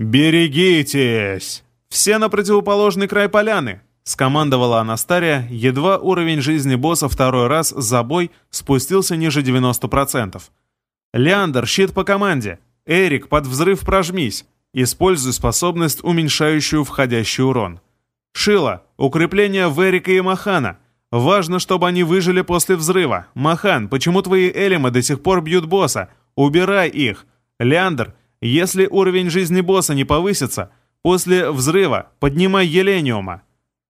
«Берегитесь! Все на противоположный край поляны!» — скомандовала Анастария, едва уровень жизни босса второй раз за бой спустился ниже 90%. «Леандр, щит по команде! Эрик, под взрыв прожмись! Используй способность, уменьшающую входящий урон. Шила, укрепление в Эрика и Махана. Важно, чтобы они выжили после взрыва. Махан, почему твои элемы до сих пор бьют босса? Убирай их. Леандр, если уровень жизни босса не повысится, после взрыва поднимай Елениума.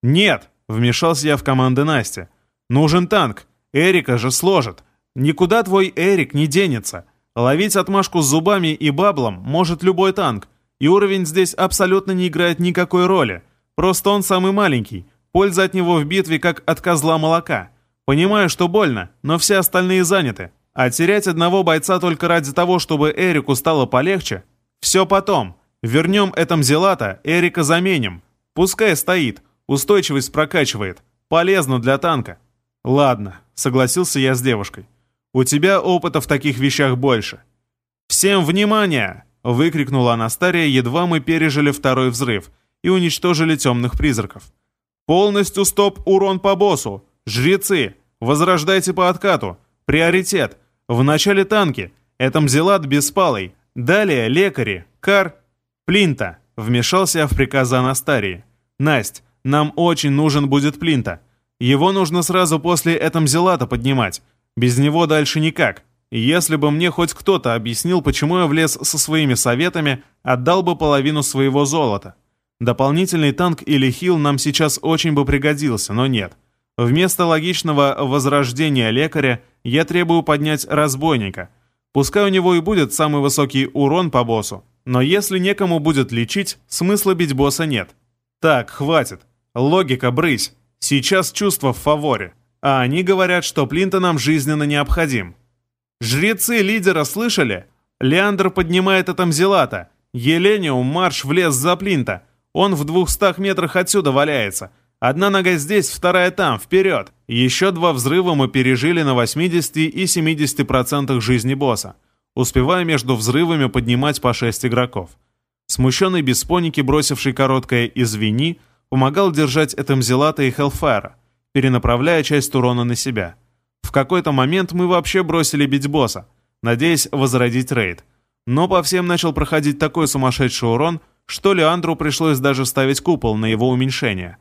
Нет, вмешался я в команды Насти. Нужен танк. Эрика же сложит. Никуда твой Эрик не денется. Ловить отмашку с зубами и баблом может любой танк. И уровень здесь абсолютно не играет никакой роли. Просто он самый маленький. Польза от него в битве как от козла молока. Понимаю, что больно, но все остальные заняты. А терять одного бойца только ради того, чтобы Эрику стало полегче? Все потом. Вернем этом Зелата, Эрика заменим. Пускай стоит, устойчивость прокачивает. Полезно для танка. Ладно, согласился я с девушкой. У тебя опыта в таких вещах больше. Всем внимание! — выкрикнула Анастария, едва мы пережили второй взрыв и уничтожили темных призраков. «Полностью стоп урон по боссу! Жрецы! Возрождайте по откату! Приоритет! В начале танки! Это Мзелат беспалый! Далее лекари! Кар! Плинта!» Вмешался в приказы Анастарии. «Насть, нам очень нужен будет Плинта. Его нужно сразу после Этамзелата поднимать. Без него дальше никак. Если бы мне хоть кто-то объяснил, почему я влез со своими советами, отдал бы половину своего золота. Дополнительный танк или хил нам сейчас очень бы пригодился, но нет. Вместо логичного возрождения лекаря я требую поднять разбойника. Пускай у него и будет самый высокий урон по боссу, но если некому будет лечить, смысла бить босса нет. Так, хватит. Логика, брысь. Сейчас чувство в фаворе. А они говорят, что Плинта нам жизненно необходим. Жрецы лидера слышали? Леандр поднимает Атамзелата. Елениум марш в лес за Плинта. Он в двухстах метрах отсюда валяется. Одна нога здесь, вторая там, вперед. Еще два взрыва мы пережили на 80 и 70% жизни босса, успевая между взрывами поднимать по 6 игроков. Смущенный беспоники, бросивший короткое «извини», помогал держать Этамзелата и Хелфайра, перенаправляя часть урона на себя. В какой-то момент мы вообще бросили бить босса, надеясь возродить рейд. Но по всем начал проходить такой сумасшедший урон, что Леандру пришлось даже ставить купол на его уменьшение.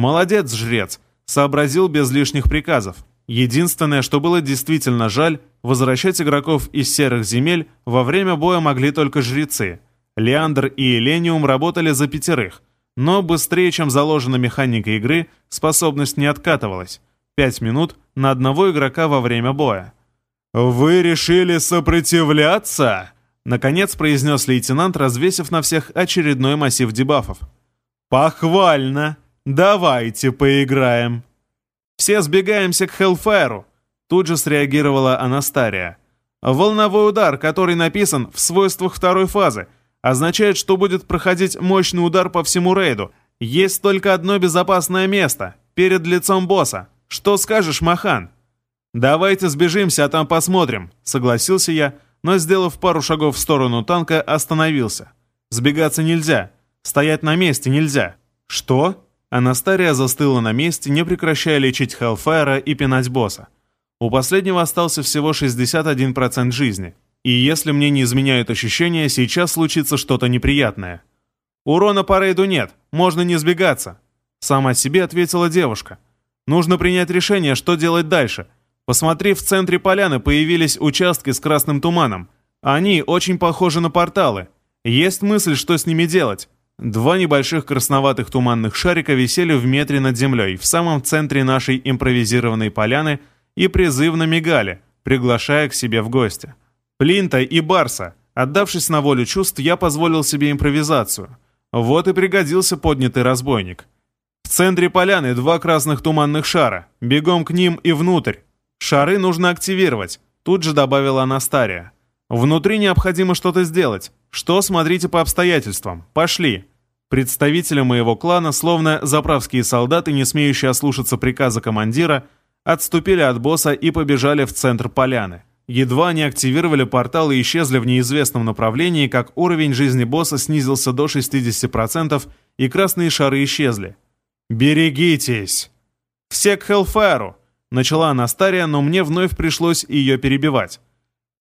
Молодец, жрец, сообразил без лишних приказов. Единственное, что было действительно жаль, возвращать игроков из серых земель во время боя могли только жрецы. Леандр и Элениум работали за пятерых, но быстрее, чем заложена механика игры, способность не откатывалась. 5 минут на одного игрока во время боя. «Вы решили сопротивляться?» Наконец произнес лейтенант, развесив на всех очередной массив дебафов. «Похвально! Давайте поиграем!» «Все сбегаемся к Хеллфайру!» Тут же среагировала Анастария. «Волновой удар, который написан в свойствах второй фазы, означает, что будет проходить мощный удар по всему рейду. Есть только одно безопасное место — перед лицом босса. «Что скажешь, Махан?» «Давайте сбежимся, а там посмотрим», — согласился я, но, сделав пару шагов в сторону танка, остановился. «Сбегаться нельзя. Стоять на месте нельзя». «Что?» Анастария застыла на месте, не прекращая лечить Хеллфайра и пинать босса. У последнего остался всего 61% жизни. И если мне не изменяют ощущения, сейчас случится что-то неприятное. «Урона по рейду нет, можно не сбегаться», — сама себе ответила девушка. Нужно принять решение, что делать дальше. Посмотри, в центре поляны появились участки с красным туманом. Они очень похожи на порталы. Есть мысль, что с ними делать. Два небольших красноватых туманных шарика висели в метре над землей, в самом центре нашей импровизированной поляны и призывно мигали, приглашая к себе в гости. Плинта и Барса. Отдавшись на волю чувств, я позволил себе импровизацию. Вот и пригодился поднятый разбойник. В центре поляны два красных туманных шара. Бегом к ним и внутрь. Шары нужно активировать, тут же добавила Анастария. Внутри необходимо что-то сделать. Что, смотрите по обстоятельствам. Пошли. Представители моего клана, словно заправские солдаты, не смеющие ослушаться приказа командира, отступили от босса и побежали в центр поляны. Едва они активировали портал и исчезли в неизвестном направлении, как уровень жизни босса снизился до 60%, и красные шары исчезли. «Берегитесь!» «Все к Хеллфайру!» — начала Анастария, но мне вновь пришлось ее перебивать.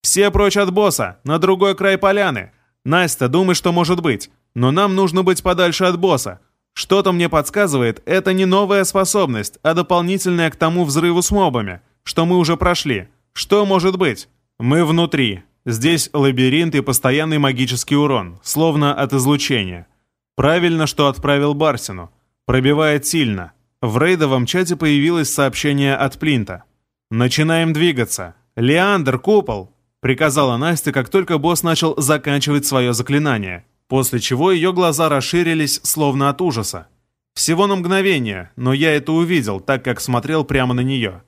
«Все прочь от босса, на другой край поляны! Настя, думай, что может быть, но нам нужно быть подальше от босса. Что-то мне подсказывает, это не новая способность, а дополнительная к тому взрыву с мобами, что мы уже прошли. Что может быть? Мы внутри. Здесь лабиринт и постоянный магический урон, словно от излучения. Правильно, что отправил Барсину. Пробивает сильно. В рейдовом чате появилось сообщение от Плинта. «Начинаем двигаться. Леандр, купол!» Приказала Настя, как только босс начал заканчивать свое заклинание, после чего ее глаза расширились, словно от ужаса. Всего на мгновение, но я это увидел, так как смотрел прямо на нее.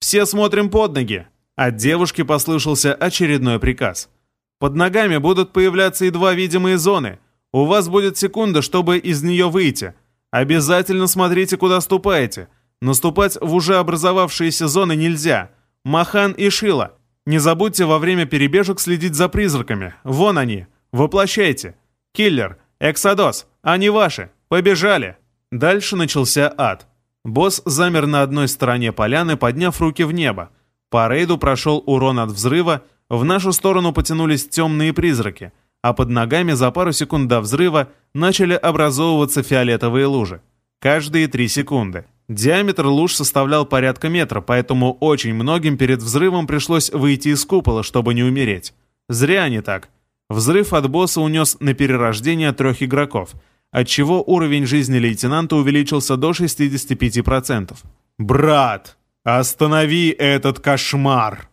«Все смотрим под ноги!» От девушки послышался очередной приказ. «Под ногами будут появляться едва видимые зоны. У вас будет секунда, чтобы из нее выйти. Обязательно смотрите, куда ступаете. Наступать в уже образовавшиеся зоны нельзя. Махан и Шила. Не забудьте во время перебежек следить за призраками. Вон они. Воплощайте. Киллер, Эксодос, они ваши. Побежали. Дальше начался ад. Босс замер на одной стороне поляны, подняв руки в небо. По рейду прошел урон от взрыва, в нашу сторону потянулись темные призраки — а под ногами за пару секунд до взрыва начали образовываться фиолетовые лужи. Каждые три секунды. Диаметр луж составлял порядка метра, поэтому очень многим перед взрывом пришлось выйти из купола, чтобы не умереть. Зря они так. Взрыв от босса унес на перерождение трех игроков, отчего уровень жизни лейтенанта увеличился до 65%. «Брат, останови этот кошмар!»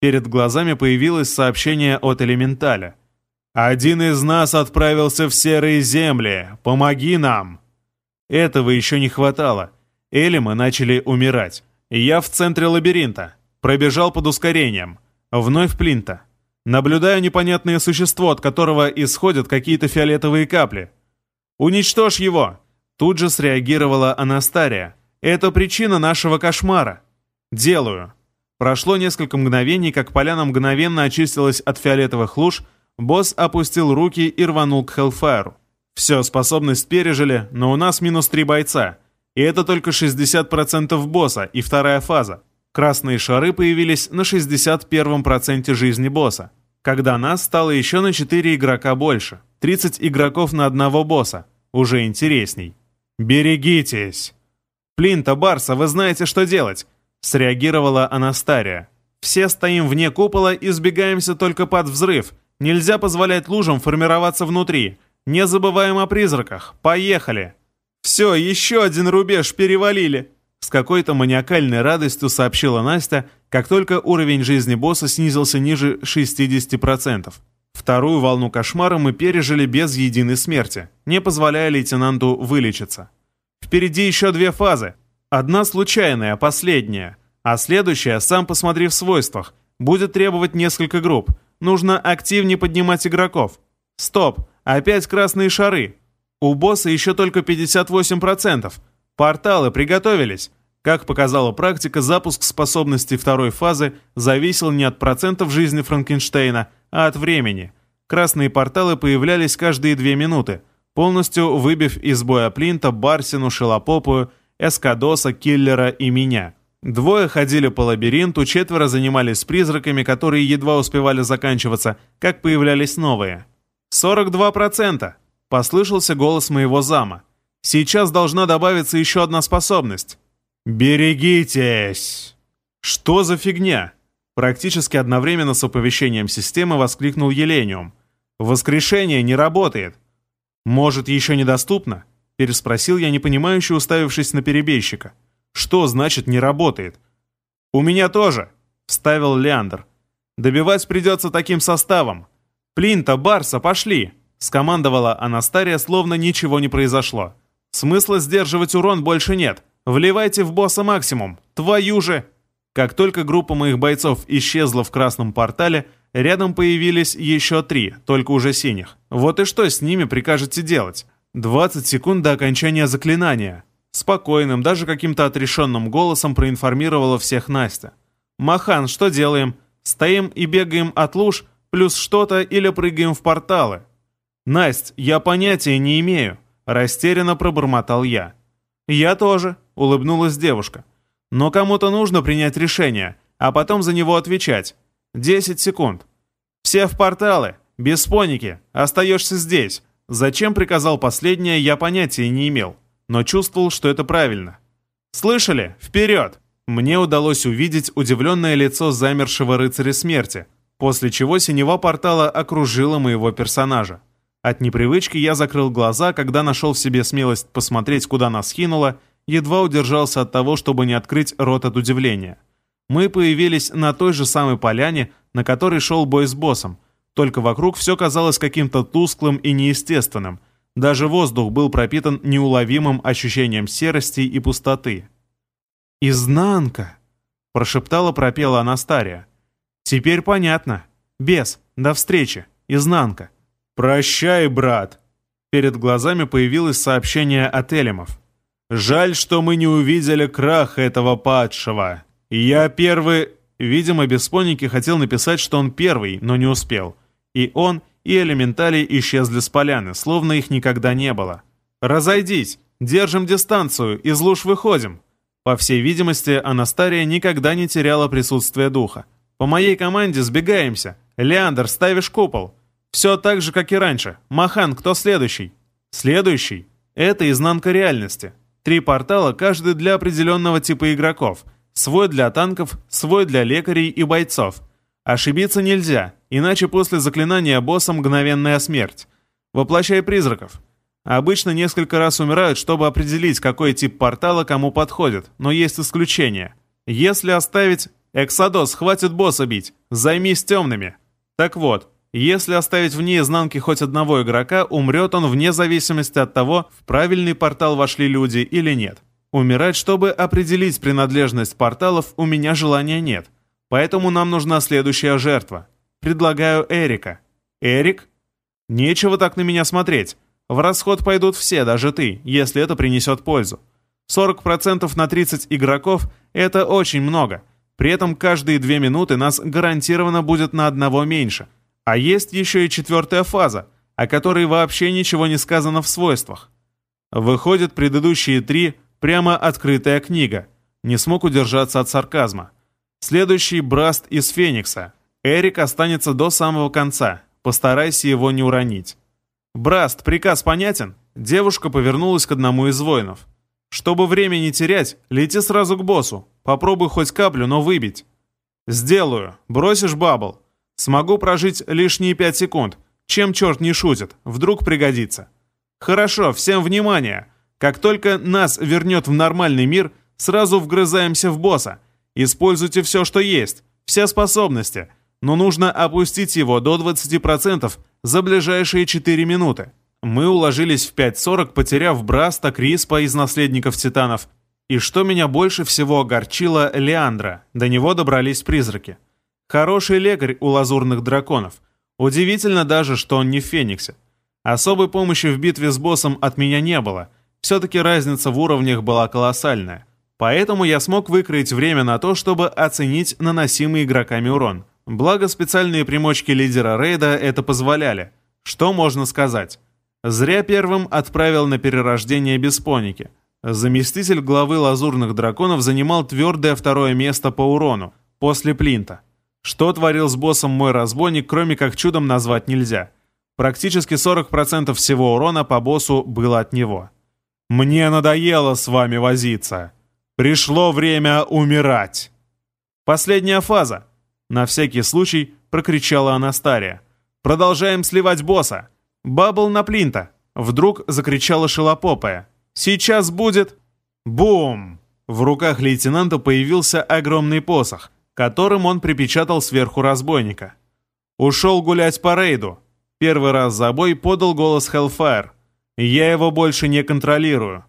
Перед глазами появилось сообщение от Элементаля. «Один из нас отправился в серые земли. Помоги нам!» Этого еще не хватало. Элимы начали умирать. Я в центре лабиринта. Пробежал под ускорением. Вновь плинта. Наблюдаю непонятное существо, от которого исходят какие-то фиолетовые капли. «Уничтожь его!» Тут же среагировала Анастария. «Это причина нашего кошмара». «Делаю». Прошло несколько мгновений, как поляна мгновенно очистилась от фиолетовых луж, Босс опустил руки и рванул к Хеллфайру. Все, способность пережили, но у нас минус три бойца. И это только 60% босса и вторая фаза. Красные шары появились на 61% жизни босса. Когда нас стало еще на 4 игрока больше. 30 игроков на одного босса. Уже интересней. «Берегитесь!» «Плинта, Барса, вы знаете, что делать!» Среагировала Анастария. «Все стоим вне купола и сбегаемся только под взрыв, Нельзя позволять лужам формироваться внутри. Не забываем о призраках. Поехали!» «Все, еще один рубеж перевалили!» С какой-то маниакальной радостью сообщила Настя, как только уровень жизни босса снизился ниже 60%. Вторую волну кошмара мы пережили без единой смерти, не позволяя лейтенанту вылечиться. Впереди еще две фазы. Одна случайная, последняя. А следующая, сам посмотри в свойствах, будет требовать несколько групп – Нужно активнее поднимать игроков. Стоп, опять красные шары. У босса еще только 58%. Порталы приготовились. Как показала практика, запуск способности второй фазы зависел не от процентов жизни Франкенштейна, а от времени. Красные порталы появлялись каждые две минуты, полностью выбив из боя Плинта, Барсину, Шелопопую, Эскадоса, Киллера и меня. Двое ходили по лабиринту, четверо занимались призраками, которые едва успевали заканчиваться, как появлялись новые. «42%!» — послышался голос моего зама. «Сейчас должна добавиться еще одна способность». «Берегитесь!» «Что за фигня?» Практически одновременно с оповещением системы воскликнул Елениум. «Воскрешение не работает!» «Может, еще недоступно?» Переспросил я, непонимающе уставившись на перебежчика. Что значит не работает? «У меня тоже», — вставил Леандр. «Добивать придется таким составом. Плинта, Барса, пошли!» — скомандовала Анастария, словно ничего не произошло. «Смысла сдерживать урон больше нет. Вливайте в босса максимум. Твою же!» Как только группа моих бойцов исчезла в красном портале, рядом появились еще три, только уже синих. Вот и что с ними прикажете делать? 20 секунд до окончания заклинания. Спокойным, даже каким-то отрешенным голосом проинформировала всех Настя. «Махан, что делаем? Стоим и бегаем от луж, плюс что-то или прыгаем в порталы. Насть, я понятия не имею, растерянно пробормотал я. Я тоже, улыбнулась девушка. Но кому-то нужно принять решение, а потом за него отвечать. Десять секунд. Все в порталы, без поники, остаешься здесь. Зачем приказал последнее, я понятия не имел, но чувствовал, что это правильно. «Слышали? Вперед!» Мне удалось увидеть удивленное лицо замершего рыцаря смерти, после чего синева портала окружила моего персонажа. От непривычки я закрыл глаза, когда нашел в себе смелость посмотреть, куда нас кинуло, едва удержался от того, чтобы не открыть рот от удивления. Мы появились на той же самой поляне, на которой шел бой с боссом, только вокруг все казалось каким-то тусклым и неестественным. Даже воздух был пропитан неуловимым ощущением серости и пустоты. «Изнанка!» — прошептала пропела Анастария. «Теперь понятно. Бес, до встречи. Изнанка». «Прощай, брат!» Перед глазами появилось сообщение от Элемов. «Жаль, что мы не увидели крах этого падшего. Я первый...» Видимо, Беспонники хотел написать, что он первый, но не успел. И он, и элементали исчезли с поляны, словно их никогда не было. «Разойдись! Держим дистанцию! Из луж выходим!» По всей видимости, Анастария никогда не теряла присутствие духа. «По моей команде сбегаемся! Леандр, ставишь купол!» «Все так же, как и раньше. Махан, кто следующий?» «Следующий — это изнанка реальности. Три портала, каждый для определенного типа игроков. Свой для танков, свой для лекарей и бойцов. Ошибиться нельзя, иначе после заклинания босса мгновенная смерть. Воплощай призраков. Обычно несколько раз умирают, чтобы определить, какой тип портала кому подходит, но есть исключения. Если оставить «Эксодос, хватит босса бить, займись темными». Так вот, если оставить вне изнанки хоть одного игрока, умрет он вне зависимости от того, в правильный портал вошли люди или нет. Умирать, чтобы определить принадлежность порталов, у меня желания нет. Поэтому нам нужна следующая жертва. Предлагаю Эрика. Эрик? Нечего так на меня смотреть. В расход пойдут все, даже ты, если это принесет пользу. 40% на 30 игроков – это очень много. При этом каждые две минуты нас гарантированно будет на одного меньше. А есть еще и четвертая фаза, о которой вообще ничего не сказано в свойствах. Выходит, предыдущие три – прямо открытая книга. Не смог удержаться от сарказма. Следующий Браст из Феникса. Эрик останется до самого конца. Постарайся его не уронить. Браст, приказ понятен? Девушка повернулась к одному из воинов. Чтобы время не терять, лети сразу к боссу. Попробуй хоть каплю, но выбить. Сделаю. Бросишь бабл. Смогу прожить лишние пять секунд. Чем черт не шутит, вдруг пригодится. Хорошо, всем внимание. Как только нас вернет в нормальный мир, сразу вгрызаемся в босса. Используйте все, что есть, все способности, но нужно опустить его до 20% за ближайшие 4 минуты. Мы уложились в 5.40, потеряв Браста, Криспа из «Наследников Титанов». И что меня больше всего огорчило, Леандра. До него добрались призраки. Хороший лекарь у лазурных драконов. Удивительно даже, что он не в Фениксе. Особой помощи в битве с боссом от меня не было. Все-таки разница в уровнях была колоссальная. Поэтому я смог выкроить время на то, чтобы оценить наносимый игроками урон. Благо специальные примочки лидера рейда это позволяли. Что можно сказать? Зря первым отправил на перерождение Беспоники. Заместитель главы лазурных драконов занимал твердое второе место по урону, после Плинта. Что творил с боссом мой разбойник, кроме как чудом назвать нельзя. Практически 40% всего урона по боссу было от него. «Мне надоело с вами возиться!» Пришло время умирать. Последняя фаза. На всякий случай прокричала Анастария. Продолжаем сливать босса. Бабл на плинта. Вдруг закричала Шелопопая. Сейчас будет... Бум! В руках лейтенанта появился огромный посох, которым он припечатал сверху разбойника. Ушел гулять по рейду. Первый раз за бой подал голос Hellfire. Я его больше не контролирую.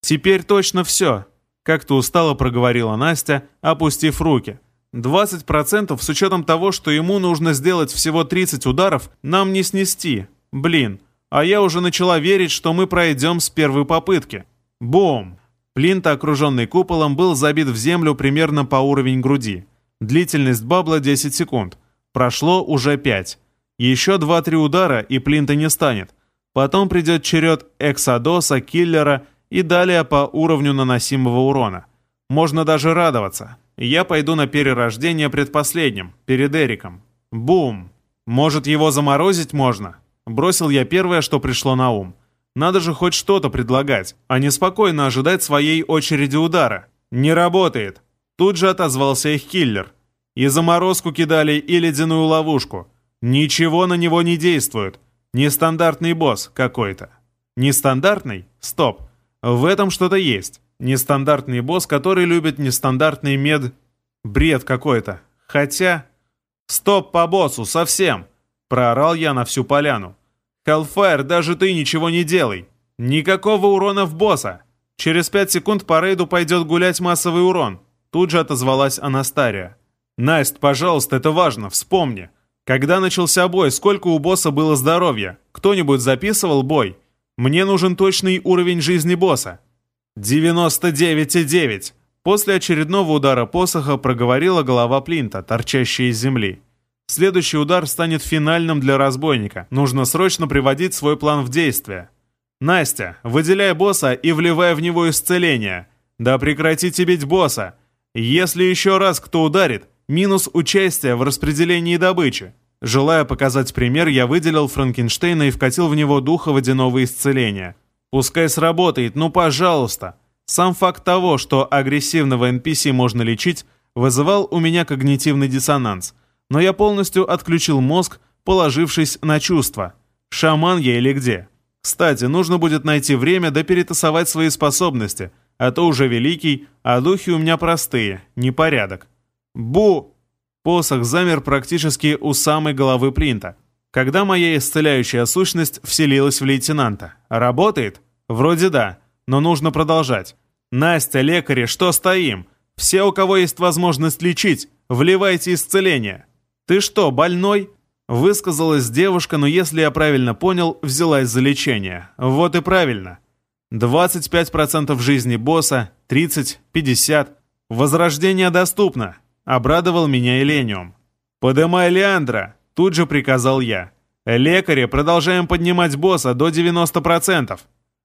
Теперь точно все. Как-то устало проговорила Настя, опустив руки. 20% с учетом того, что ему нужно сделать всего 30 ударов, нам не снести. Блин, а я уже начала верить, что мы пройдем с первой попытки. Бум! Плинт, окруженный куполом, был забит в землю примерно по уровень груди. Длительность бабла 10 секунд. Прошло уже 5. Еще 2-3 удара, и плинта не станет. Потом придет черед Эксодоса, Киллера и далее по уровню наносимого урона. Можно даже радоваться. Я пойду на перерождение предпоследним, перед Эриком. Бум! Может, его заморозить можно? Бросил я первое, что пришло на ум. Надо же хоть что-то предлагать, а не спокойно ожидать своей очереди удара. Не работает. Тут же отозвался их киллер. И заморозку кидали, и ледяную ловушку. Ничего на него не действует. Нестандартный босс какой-то. Нестандартный? Стоп. В этом что-то есть. Нестандартный босс, который любит нестандартный мед... Бред какой-то. Хотя... Стоп по боссу, совсем! Проорал я на всю поляну. Hellfire, даже ты ничего не делай. Никакого урона в босса. Через пять секунд по рейду пойдет гулять массовый урон. Тут же отозвалась Анастария. «Насть, пожалуйста, это важно, вспомни. Когда начался бой, сколько у босса было здоровья? Кто-нибудь записывал бой? Мне нужен точный уровень жизни босса». «99,9». После очередного удара посоха проговорила голова Плинта, торчащая из земли. Следующий удар станет финальным для разбойника. Нужно срочно приводить свой план в действие. «Настя, выделяй босса и вливай в него исцеление. Да прекратите бить босса. Если еще раз кто ударит, минус участие в распределении добычи». Желая показать пример, я выделил Франкенштейна и вкатил в него духа водяного исцеления. Пускай сработает, ну пожалуйста. Сам факт того, что агрессивного NPC можно лечить, вызывал у меня когнитивный диссонанс – но я полностью отключил мозг, положившись на чувства. Шаман я или где? Кстати, нужно будет найти время да перетасовать свои способности, а то уже великий, а духи у меня простые, непорядок. Бу! Посох замер практически у самой головы Плинта. Когда моя исцеляющая сущность вселилась в лейтенанта. Работает? Вроде да, но нужно продолжать. Настя, лекари, что стоим? Все, у кого есть возможность лечить, вливайте исцеление. «Ты что, больной?» Высказалась девушка, но если я правильно понял, взялась за лечение. Вот и правильно. 25% жизни босса, 30, 50. Возрождение доступно. Обрадовал меня Элениум. «Подымай Леандра!» Тут же приказал я. «Лекари, продолжаем поднимать босса до 90%.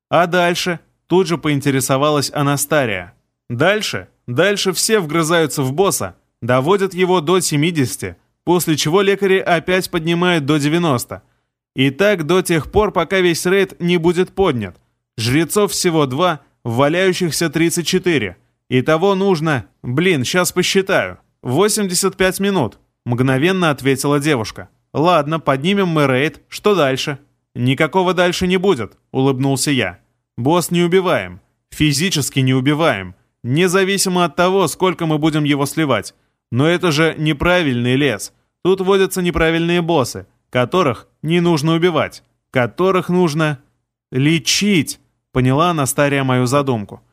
А дальше?» Тут же поинтересовалась Анастария. «Дальше? Дальше все вгрызаются в босса, доводят его до 70, после чего лекари опять поднимают до 90. И так до тех пор, пока весь рейд не будет поднят. Жрецов всего два, валяющихся 34. Итого нужно... Блин, сейчас посчитаю. 85 минут, мгновенно ответила девушка. Ладно, поднимем мы рейд, что дальше? Никакого дальше не будет, улыбнулся я. Босс не убиваем. Физически не убиваем. Независимо от того, сколько мы будем его сливать. Но это же неправильный лес. Тут водятся неправильные боссы, которых не нужно убивать, которых нужно лечить, поняла Анастария мою задумку.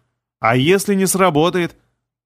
А если не сработает?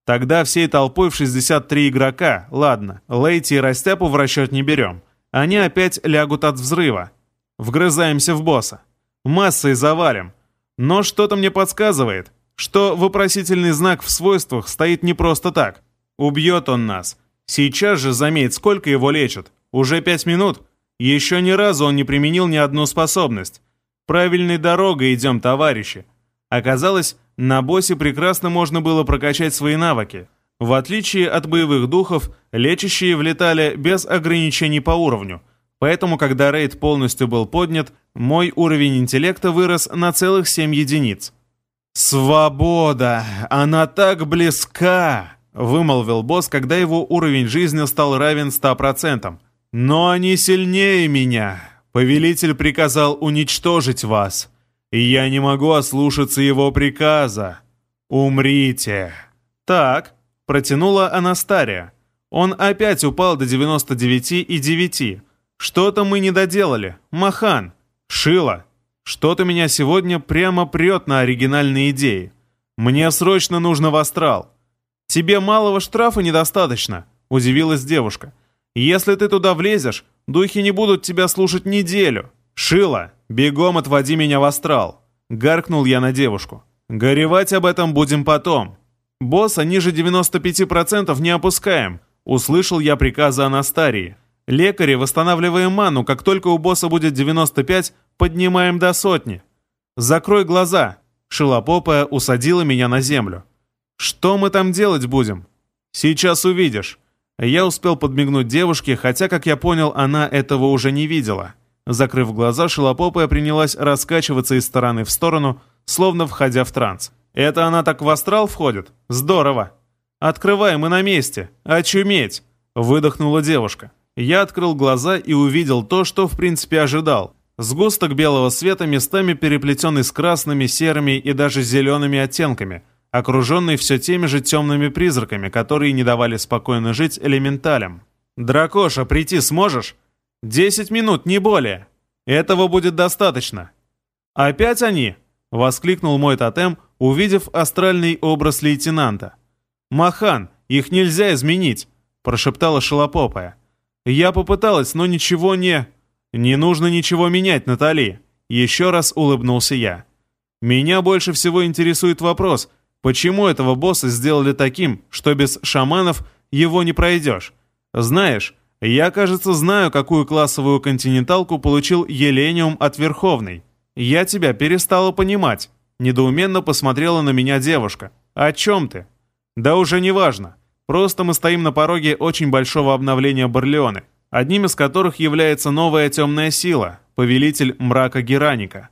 Тогда всей толпой в 63 игрока, ладно, Лейти и Растяпу в расчет не берем. Они опять лягут от взрыва. Вгрызаемся в босса. Массой завалим. Но что-то мне подсказывает, что вопросительный знак в свойствах стоит не просто так. Убьет он нас. Сейчас же заметь, сколько его лечат. Уже пять минут. Еще ни разу он не применил ни одну способность. Правильной дорогой идем, товарищи. Оказалось, на боссе прекрасно можно было прокачать свои навыки. В отличие от боевых духов, лечащие влетали без ограничений по уровню. Поэтому, когда рейд полностью был поднят, мой уровень интеллекта вырос на целых 7 единиц. «Свобода! Она так близка!» Вымолвил босс, когда его уровень жизни стал равен 100%. «Но они сильнее меня. Повелитель приказал уничтожить вас. И я не могу ослушаться его приказа. Умрите!» «Так», — протянула Анастария. «Он опять упал до 99,9. Что-то мы не доделали. Махан, Шила, что-то меня сегодня прямо прет на оригинальные идеи. Мне срочно нужно в астрал». «Тебе малого штрафа недостаточно», — удивилась девушка. «Если ты туда влезешь, духи не будут тебя слушать неделю. Шила, бегом отводи меня в астрал», — гаркнул я на девушку. «Горевать об этом будем потом. Босса ниже 95% не опускаем. Услышал я приказы Анастарии. Лекари, восстанавливаем ману, как только у босса будет 95, поднимаем до сотни. Закрой глаза. Шилопопая усадила меня на землю. Что мы там делать будем? Сейчас увидишь. Я успел подмигнуть девушке, хотя, как я понял, она этого уже не видела. Закрыв глаза, шелопопая принялась раскачиваться из стороны в сторону, словно входя в транс. «Это она так в астрал входит? Здорово!» «Открывай, мы на месте! Очуметь!» — выдохнула девушка. Я открыл глаза и увидел то, что в принципе ожидал. Сгусток белого света, местами переплетенный с красными, серыми и даже зелеными оттенками, окруженный все теми же темными призраками, которые не давали спокойно жить элементалям. «Дракоша, прийти сможешь?» «Десять минут, не более. Этого будет достаточно». «Опять они?» — воскликнул мой тотем, увидев астральный образ лейтенанта. «Махан, их нельзя изменить», — прошептала Шалопопая. «Я попыталась, но ничего не...» «Не нужно ничего менять, Натали», — еще раз улыбнулся я. «Меня больше всего интересует вопрос, почему этого босса сделали таким, что без шаманов его не пройдешь? Знаешь, я, кажется, знаю, какую классовую континенталку получил Елениум от Верховной. Я тебя перестала понимать. Недоуменно посмотрела на меня девушка. О чем ты? Да уже не важно. Просто мы стоим на пороге очень большого обновления Барлеоны, одним из которых является новая темная сила, повелитель мрака Гераника.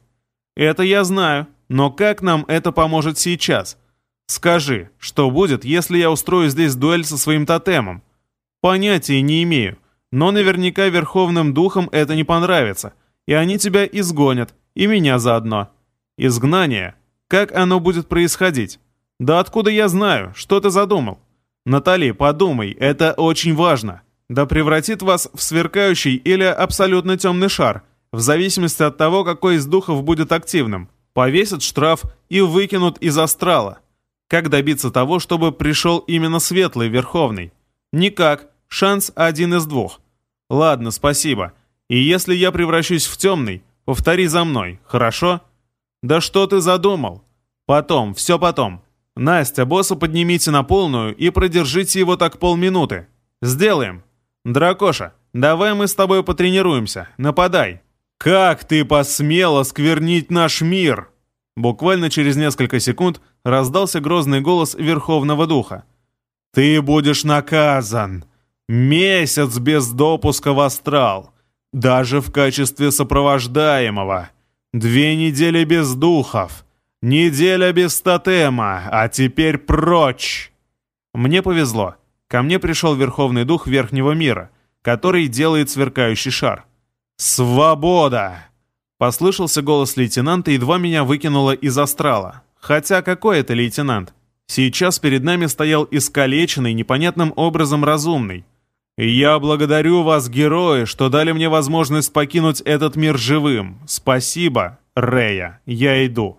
Это я знаю, но как нам это поможет сейчас? Скажи, что будет, если я устрою здесь дуэль со своим тотемом? Понятия не имею, но наверняка Верховным Духом это не понравится, и они тебя изгонят, и меня заодно. Изгнание. Как оно будет происходить? Да откуда я знаю? Что ты задумал? Натали, подумай, это очень важно. Да превратит вас в сверкающий или абсолютно темный шар, в зависимости от того, какой из духов будет активным. Повесят штраф и выкинут из астрала. Как добиться того, чтобы пришел именно светлый Верховный? Никак. Шанс один из двух. Ладно, спасибо. И если я превращусь в темный, повтори за мной, хорошо? Да что ты задумал? Потом, все потом. Настя, босса поднимите на полную и продержите его так полминуты. Сделаем. Дракоша, давай мы с тобой потренируемся. Нападай. Как ты посмела сквернить наш мир? Буквально через несколько секунд раздался грозный голос Верховного Духа. «Ты будешь наказан! Месяц без допуска в астрал! Даже в качестве сопровождаемого! Две недели без духов! Неделя без тотема! А теперь прочь!» Мне повезло. Ко мне пришел Верховный Дух Верхнего Мира, который делает сверкающий шар. «Свобода!» Послышался голос лейтенанта, едва меня выкинуло из астрала. Хотя какой это лейтенант? Сейчас перед нами стоял искалеченный, непонятным образом разумный. «Я благодарю вас, герои, что дали мне возможность покинуть этот мир живым. Спасибо, Рея, я иду».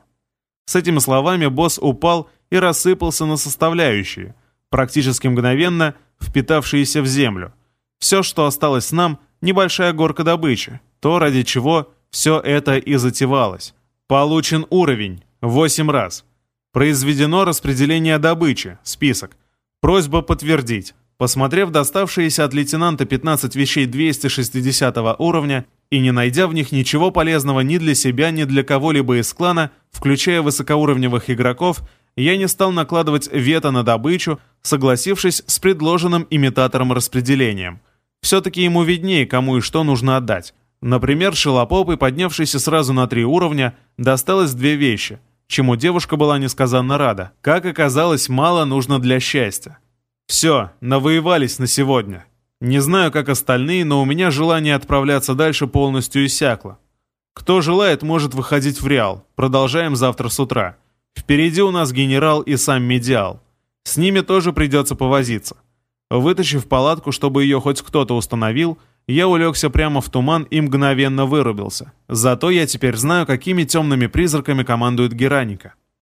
С этими словами босс упал и рассыпался на составляющие, практически мгновенно впитавшиеся в землю. Все, что осталось нам, небольшая горка добычи, то, ради чего все это и затевалось. Получен уровень. 8 раз. Произведено распределение добычи. Список. Просьба подтвердить. Посмотрев доставшиеся от лейтенанта 15 вещей 260 уровня и не найдя в них ничего полезного ни для себя, ни для кого-либо из клана, включая высокоуровневых игроков, я не стал накладывать вето на добычу, согласившись с предложенным имитатором распределением. Все-таки ему виднее, кому и что нужно отдать. Например, Шелопопой, поднявшейся сразу на три уровня, досталось две вещи, чему девушка была несказанно рада. Как оказалось, мало нужно для счастья. Все, навоевались на сегодня. Не знаю, как остальные, но у меня желание отправляться дальше полностью иссякло. Кто желает, может выходить в Реал. Продолжаем завтра с утра. Впереди у нас генерал и сам Медиал. С ними тоже придется повозиться. Вытащив палатку, чтобы ее хоть кто-то установил, я улегся прямо в туман и мгновенно вырубился. Зато я теперь знаю, какими темными призраками командует Гераника.